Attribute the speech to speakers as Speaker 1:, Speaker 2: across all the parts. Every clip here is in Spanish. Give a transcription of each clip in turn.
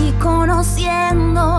Speaker 1: y conociendo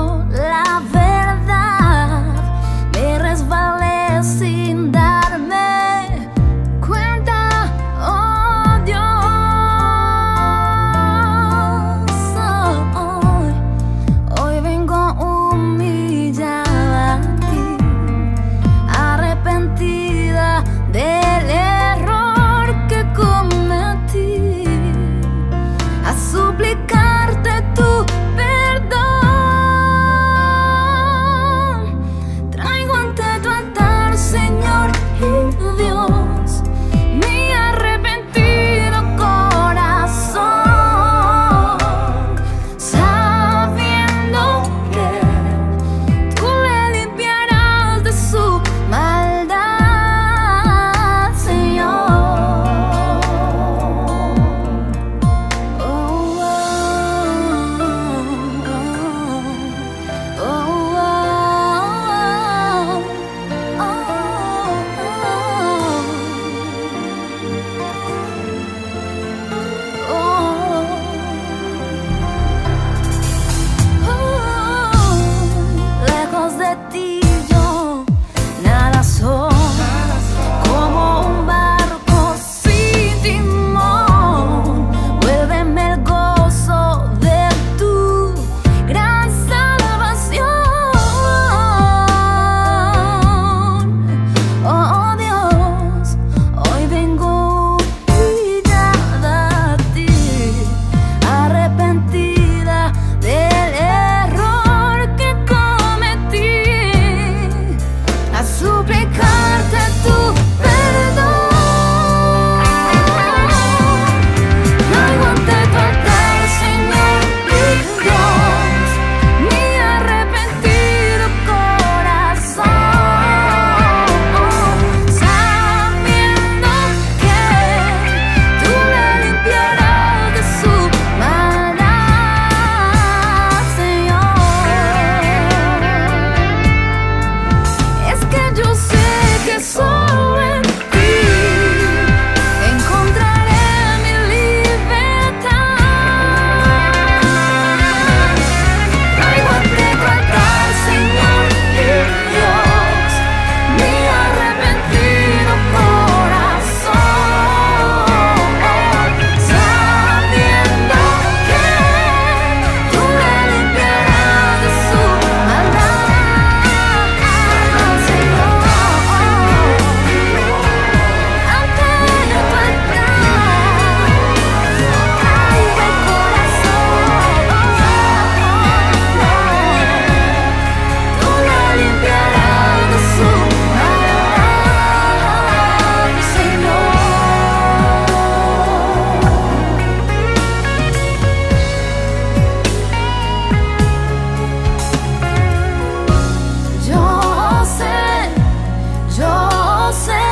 Speaker 1: sé.